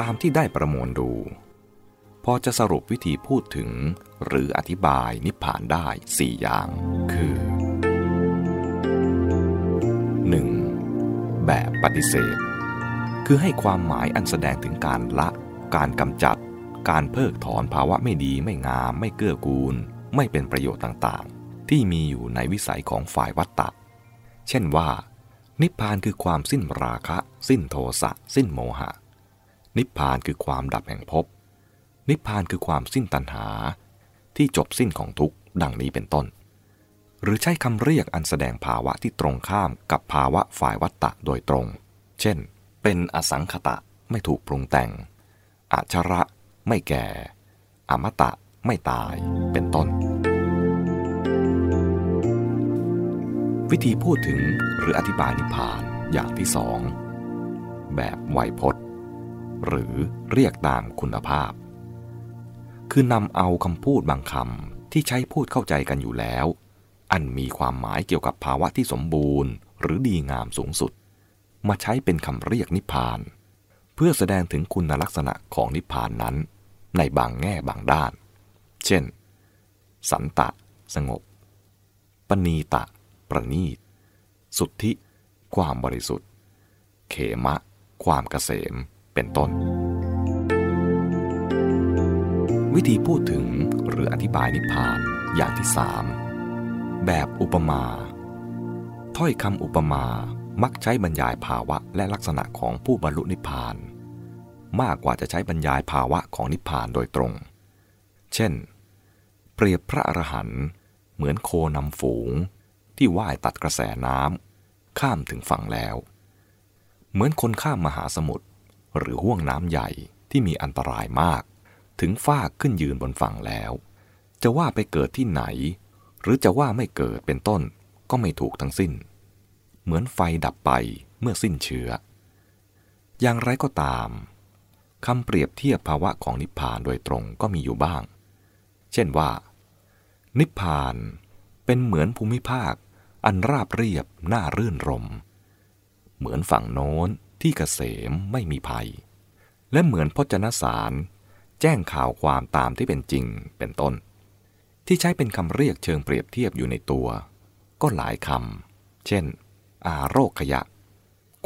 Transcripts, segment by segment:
ตามที่ได้ประมวลดู พอจะสรุปวิธีพูดถึง หรืออธิบายนิพพานได้สี่อย่าง คือ 1. แบบปฏิเสธ คือให้ความหมายอันแสดงถึงการละ การกำจัด การเพิกถอนภาวะไม่ดีไม่งาม ไม่เกื้อกูล ไม่เป็นประโยชน์ต่างๆ ที่มีอยู่ในวิสัยของฝ่ายวัตตะ เช่นว่า นิพพานคือความสิ้นราคะ สิ้นโทสะ สิ้นโมหะ นิพพานคือความดับแห่งภพ นิพพานคือความสิ้นตัณหา ที่จบสิ้นของทุกข์ดังนี้เป็นต้น หรือใช้คำเรียกอันแสดงภาวะที่ตรงข้ามกับภาวะฝ่ายวัตตะโดยตรง เช่น เป็นอสังขตะไม่ถูกปรุงแต่ง อาชระไม่แก่ อมตะไม่ตาย เป็นต้น วิธีพูดถึงหรืออธิบายนิพพานอย่างที่สอง แบบไวยพจน์ หรือเรียกตามคุณภาพ คือนำเอาคำพูดบางคำที่ใช้พูดเข้าใจกันอยู่แล้ว อันมีความหมายเกี่ยวกับภาวะที่สมบูรณ์ หรือดีงามสูงสุด มาใช้เป็นคำเรียกนิพพาน เพื่อแสดงถึงคุณลักษณะของนิพพานนั้น ในบางแง่บางด้าน เช่น สันตะ สงบ ปณีตะ ประณีต สุทธิ ความบริสุทธิ์ เขมะ ความเกษม เป็นต้น วิธีพูดถึงหรืออธิบายนิพพานอย่างที่สามแบบอุปมา ถ้อยคำอุปมามักใช้บรรยายภาวะและลักษณะของผู้บรรลุนิพพาน มากกว่าจะใช้บรรยายภาวะของนิพพานโดยตรง เช่น เปรียบพระอรหันต์เหมือนโคนำฝูง ที่ว่ายตัดกระแสน้ำข้ามถึงฝั่งแล้ว เหมือนคนข้ามมหาสมุทร หรือห่วงน้ำใหญ่ที่มีอันตรายมาก ถึงฟากขึ้นยืนบนฝั่งแล้ว จะว่าไปเกิดที่ไหน หรือจะว่าไม่เกิดเป็นต้นก็ไม่ถูกทั้งสิ้น เหมือนไฟดับไปเมื่อสิ้นเชื้อ อย่างไรก็ตามคำเปรียบเทียบภาวะของนิพพานโดยตรงก็มีอยู่บ้าง เช่นว่า นิพพานเป็นเหมือนภูมิภาค อันราบเรียบน่ารื่นรม เหมือนฝั่งโน้น ที่เกษมไม่มีภัย และเหมือนพจนสาร แจ้งข่าวความตามที่เป็นจริงเป็นต้น ที่ใช้เป็นคำเรียกเชิงเปรียบเทียบอยู่ในตัว ก็หลายคำเช่น อาโรคขยะ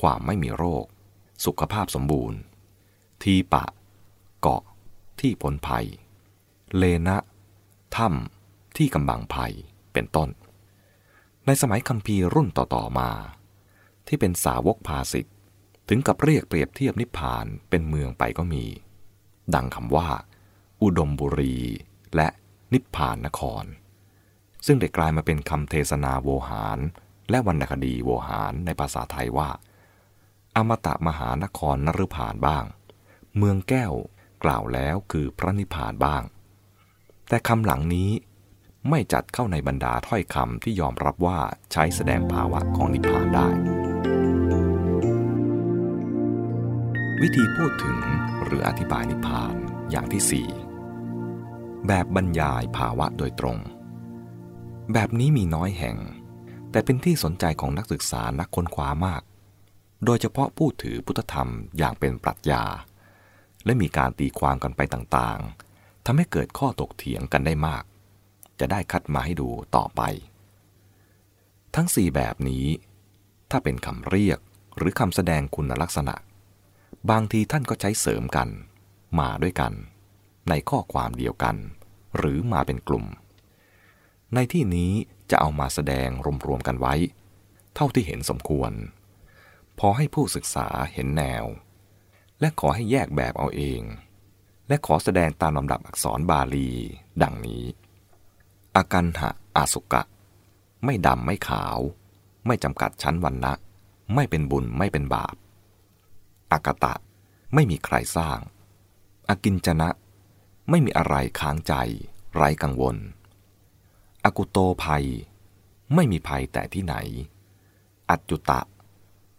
ความไม่มีโรค สุขภาพสมบูรณ์ ทีปะ เกาะ ที่พ้นภัย เลนะถ้ำที่กำบังภัยเป็นต้น ในสมัยคัมภีร์รุ่นต่อๆมา ที่เป็นสาวกภาสิทธ ถึงกับเรียกเปรียบเทียบนิพพานเป็นเมืองไปก็มี ดังคำว่า อุดมบุรี และนิพพานนคร ซึ่งได้กลายมาเป็นคำเทศนาโวหาร และวรรณคดีโวหารในภาษาไทยว่า อมตะมหานครนฤพานบ้าง เมืองแก้วกล่าวแล้วคือพระนิพพานบ้าง แต่คำหลังนี้ไม่จัดเข้าในบรรดาถ้อยคำที่ยอมรับว่าใช้แสดงภาวะของนิพพานได้ วิธีพูดถึงหรืออธิบายนิพพานอย่างที่4แบบบรรยายภาวะโดยตรง แบบนี้มีน้อยแห่ง แต่เป็นที่สนใจของนักศึกษานักค้นคว้ามาก โดยเฉพาะผู้ถือพุทธธรรมอย่างเป็นปรัชญา และมีการตีความกันไปต่างๆทำให้เกิดข้อตกเถียงกันได้มาก จะได้คัดมาให้ดูต่อไป ทั้งสี่แบบนี้ ถ้าเป็นคำเรียกหรือคำแสดงคุณลักษณะ บางทีท่านก็ใช้เสริมกัน มาด้วยกัน ในข้อความเดียวกัน หรือมาเป็นกลุ่ม ในที่นี้จะเอามาแสดงรวมๆกันไว้ เท่าที่เห็นสมควร พอให้ผู้ศึกษาเห็นแนว และขอให้แยกแบบเอาเอง และขอแสดงตามลำดับอักษรบาลี ดังนี้ อากันหะอาสุกะ ไม่ดำไม่ขาว ไม่จำกัดชั้นวันนะไม่เป็นบุญไม่เป็นบาป อากตะ ไม่มีใครสร้างอากินจนะ ไม่มีอะไรค้างใจ ไร้กังวล อกุโตภัย ไม่มีภัยแต่ที่ไหน อัจจุตะ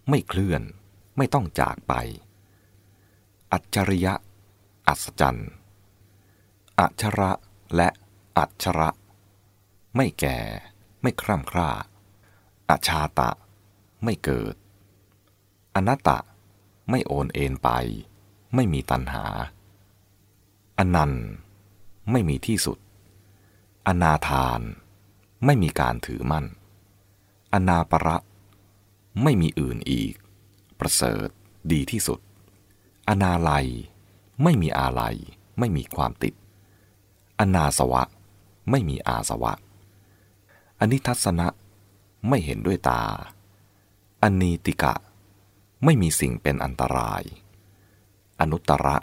ไม่เคลื่อน ไม่ต้องจากไป อัจฉริยะ อัศจรรย์ อัชระและอัชระ ไม่แก่ ไม่คร่ำคร่าอาชาตะ ไม่เกิด อนัตตะ ไม่โอนเอ็นไป ไม่มีตัณหา อนันต์ไม่มีที่สุด อนาทาน ไม่มีการถือมั่น อนาประไม่มีอื่นอีก ประเสริฐดีที่สุด อนาลัย ไม่มีอาลัย ไม่มีความติด อนาสวะ ไม่มีอาสวะ อนิทัศนะ ไม่เห็นด้วยตา อนีติกะ ไม่มีสิ่งเป็นอันตราย อนุตตระ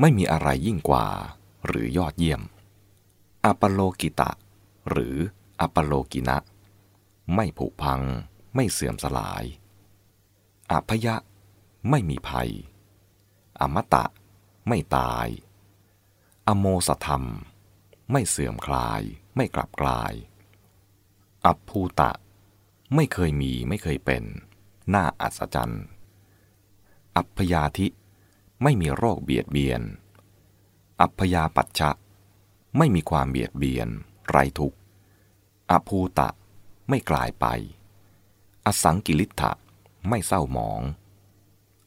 ไม่มีอะไรยิ่งกว่า หรือยอดเยี่ยม อปโลกิตะ หรืออปโลกินะ ไม่ผุพัง ไม่เสื่อมสลายอภยะ ไม่มีภัย อมตะ ไม่ตาย อโมสธรรม ไม่เสื่อมคลาย ไม่กลับกลาย อัภูตะ ไม่เคยมีไม่เคยเป็น น่าอัศจรรย์ อัพยาธิไม่มีโรคเบียดเบียน อัพยาปัชชะไม่มีความเบียดเบียน ไรทุกข์อภูตะไม่กลายไป อสังกิริธะไม่เศร้าหมอง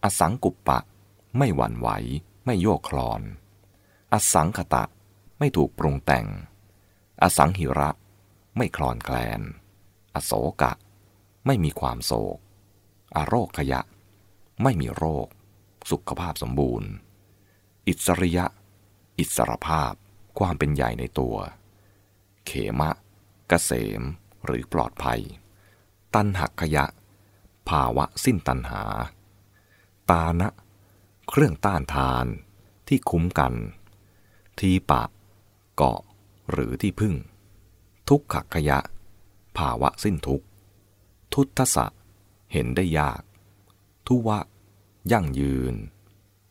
อสังกุปปะ ไม่หวั่นไหว ไม่โยกคลอน อสังคตะไม่ถูกปรุงแต่ง อสังหิระ ไม่คลอนแคลน อโศกะ ไม่มีความโศก อโรคขยะ ไม่มีโรค สุขภาพสมบูรณ์ อิสริยะ อิสรภาพ ความเป็นใหญ่ในตัว เขมะกะเกษม หรือปลอดภัย ตันหักขยะ ภาวะสิ้นตันหา ตานะ เครื่องต้านทานที่คุ้มกัน ทีปะ เกาะ หรือที่พึ่ง ทุกขขยะ ภาวะสิ้นทุกทุตสะ เห็นได้ยาก ทุวะ ยั่งยืน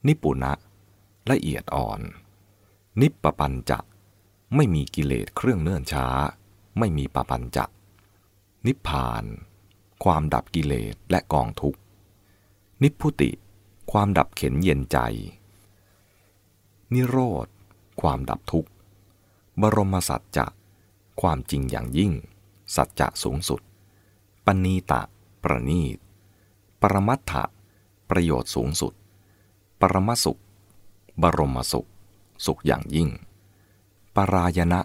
นิปุณะ ละเอียดอ่อน นิปปปัญจะ ไม่มีกิเลสเครื่องเนื่นช้า ไม่มีปปัญจะ นิพพาน ความดับกิเลสและกองทุกข์ นิพพุติ ความดับเข็นเย็นใจ นิโรธ ความดับทุกข์ บรมสัจจะ ความจริงอย่างยิ่ง สัจจะสูงสุด ปณีตะ ประณีต ปรมัตถะ ประโยชน์สูงสุด ปรมสุข บรมสุข สุขอย่างยิ่ง ปรายณะ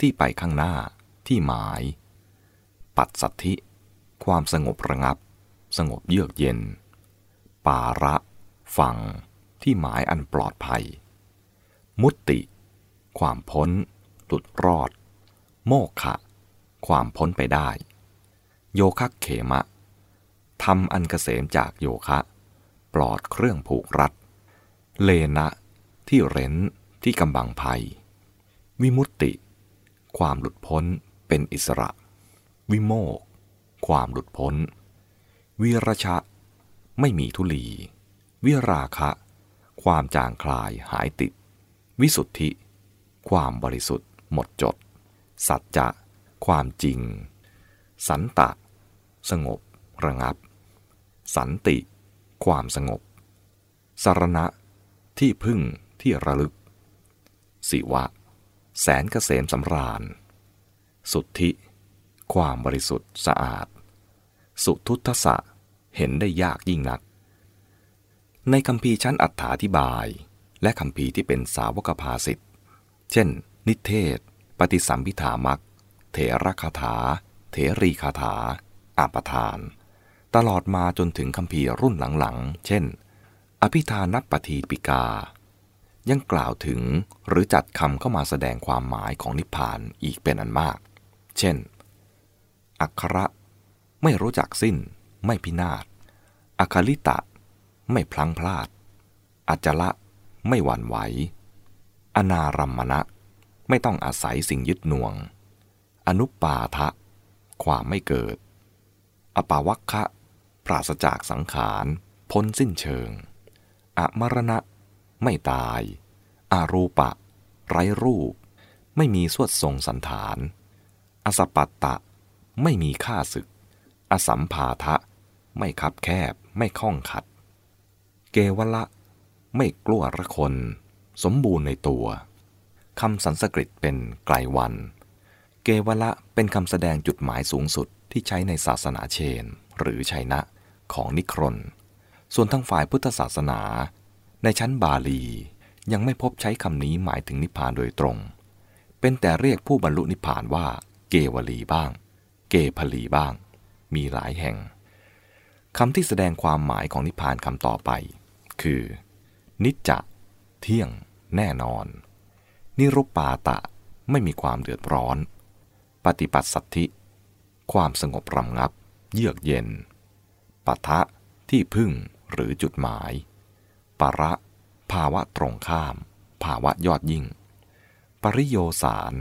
ที่ไปข้างหน้า ที่หมาย ปัดสัทธิ ความสงบระงับ สงบเยือกเย็น ปาระฟังที่หมายอันปลอดภัย มุตติ ความพ้น หลุดรอด โมฆะความพ้นไปได้ โยคะเขมะ ทำอันเกษมจากโยคะ ปลอดเครื่องผูกรัด เลนะ ที่เร้นที่กำบังภัย วิมุตติ ความหลุดพ้นเป็นอิสระ วิโมก ความหลุดพ้น วิรชะ ไม่มีทุลี วิราคะ ความจางคลายหายติด วิสุทธิ ความบริสุทธิ์หมดจด สัจจะ ความจริง สันตะ สงบระงับ สันติ ความสงบ สารณะ ที่พึ่งที่ระลึก สิวะ แสนเกษมสำราญ สุทธิ ความบริสุทธิ์สะอาด สุทุทสะเห็นได้ยากยิ่งนัก ในคำพีชั้นอัฏฐาธิบาย และคำพีที่เป็นสาวกภาสิทธิ์เช่น นิเทศ ปฏิสัมพิธามักเถรคาถา เถรีคาถาอาปทาน ตลอดมาจนถึงคำพีรุ่นหลังๆ เช่น อภิธานัปทีปิกา ยังกล่าวถึงหรือจัดคำเข้ามาแสดงความหมายของนิพพานอีกเป็นอันมาก เช่น อัคระ ไม่รู้จักสิ้น ไม่พินาศ อคาลิตะ ไม่พลังพลาด อัจละ ไม่หวั่นไหว อนารัมมณะ ไม่ต้องอาศัยสิ่งยึดหน่วง อนุปาทะ ความไม่เกิด อปาวัคคะ ปราศจากสังขารพ้นสิ้นเชิง อมรณะ ไม่ตาย อารูปะ ไร้รูป ไม่มีสวดทรงสันฐาน อสปัตตะ ไม่มีค่าศึก อสัมภาทะ ไม่คับแคบ ไม่ข้องขัด เกวละ ไม่กลัวระคน สมบูรณ์ในตัว คำสันสกฤตเป็นไกลวัน เกวละเป็นคำแสดงจุดหมายสูงสุดที่ใช้ในศาสนาเชน หรือชัยนะของนิครน ส่วนทางฝ่ายพุทธศาสนา ในชั้นบาลี ยังไม่พบใช้คำนี้หมายถึงนิพพานโดยตรง เป็นแต่เรียกผู้บรรลุนิพพานว่า เกวลีบ้าง เกพลีบ้าง มีหลายแห่งคำที่แสดงความหมายของนิพพานคำต่อไป คือ นิจจะ เที่ยง แน่นอน นิรุปปาตะไม่มีความเดือดร้อน ปฏิปัสสัทธิ ความสงบรำงับ เยือกเย็นปะทะที่พึ่งหรือจุดหมายประภาวะตรงข้าม ภาวะยอดยิ่ง ปริโยสาร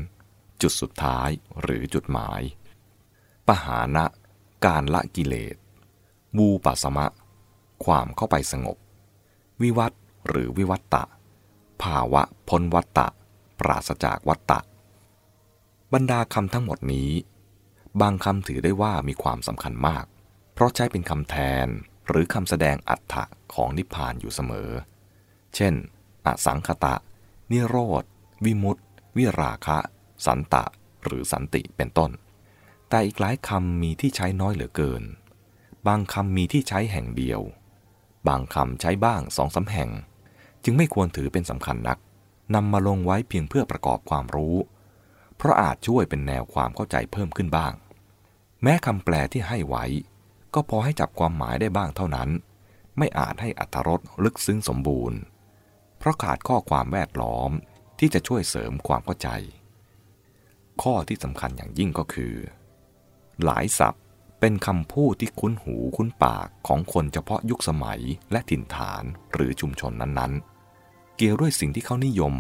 จุดสุดท้ายหรือจุดหมาย ปหานะ การละกิเลสบูปัสมะ ความเข้าไปสงบ วิวัตหรือวิวัตตะ ภาวะพ้นวัตตะ ปราศจากวัตตะ บรรดาคำทั้งหมดนี้ บางคำถือได้ว่ามีความสำคัญมาก เพราะใช้เป็นคำแทนหรือคำแสดงอัตถะของนิพพานอยู่เสมอ เช่น อสังคตะ นิโรธ วิมุตติ วิราคะ สันตะ หรือสันติเป็นต้น แต่อีกหลายคำมีที่ใช้น้อยเหลือเกิน บางคำมีที่ใช้แห่งเดียว บางคำใช้บ้างสองสาแห่ง จึงไม่ควรถือเป็นสำคัญนักนำมาลงไว้เพียงเพื่อประกอบความรู้ เพราะอาจช่วยเป็นแนวความเข้าใจเพิ่มขึ้นบ้าง แม้คำแปลที่ให้ไว้ ก็พอให้จับความหมายได้บ้างเท่านั้น ไม่อาจให้อัตรสลึกซึ้งสมบูรณ์ เพราะขาดข้อความแวดล้อมที่จะช่วยเสริมความเข้าใจ ข้อที่สำคัญอย่างยิ่งก็คือ หลายศัพท์เป็นคำพูดที่คุ้นหูคุ้นปากของคนเฉพาะยุคสมัยและถิ่นฐานหรือชุมชนนั้นๆ เกี่ยวด้วยสิ่งที่เขานิยม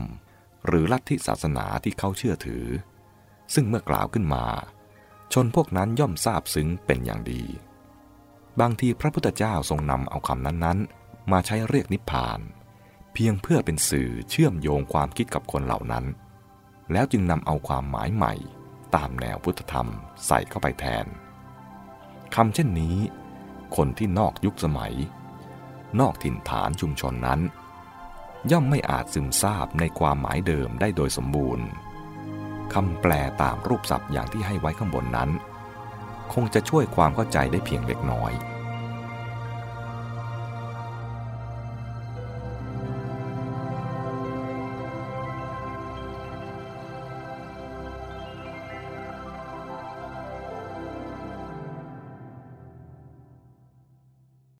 หรือลัทธิศาสนาที่เขาเชื่อถือ ซึ่งเมื่อกล่าวขึ้นมา ชนพวกนั้นย่อมทราบซึ้งเป็นอย่างดี บางทีพระพุทธเจ้าทรงนำเอาคำนั้นๆ มาใช้เรียกนิพพาน เพียงเพื่อเป็นสื่อเชื่อมโยงความคิดกับคนเหล่านั้น แล้วจึงนำเอาความหมายใหม่ ตามแนวพุทธธรรมใส่เข้าไปแทนคำเช่นนี้ คนที่นอกยุคสมัย นอกถิ่นฐานชุมชนนั้น ย่อมไม่อาจซึมซาบในความหมายเดิมได้โดยสมบูรณ์คำแปลตามรูปศัพท์อย่างที่ให้ไว้ข้างบนนั้น คงจะช่วยความเข้าใจได้เพียงเล็กน้อย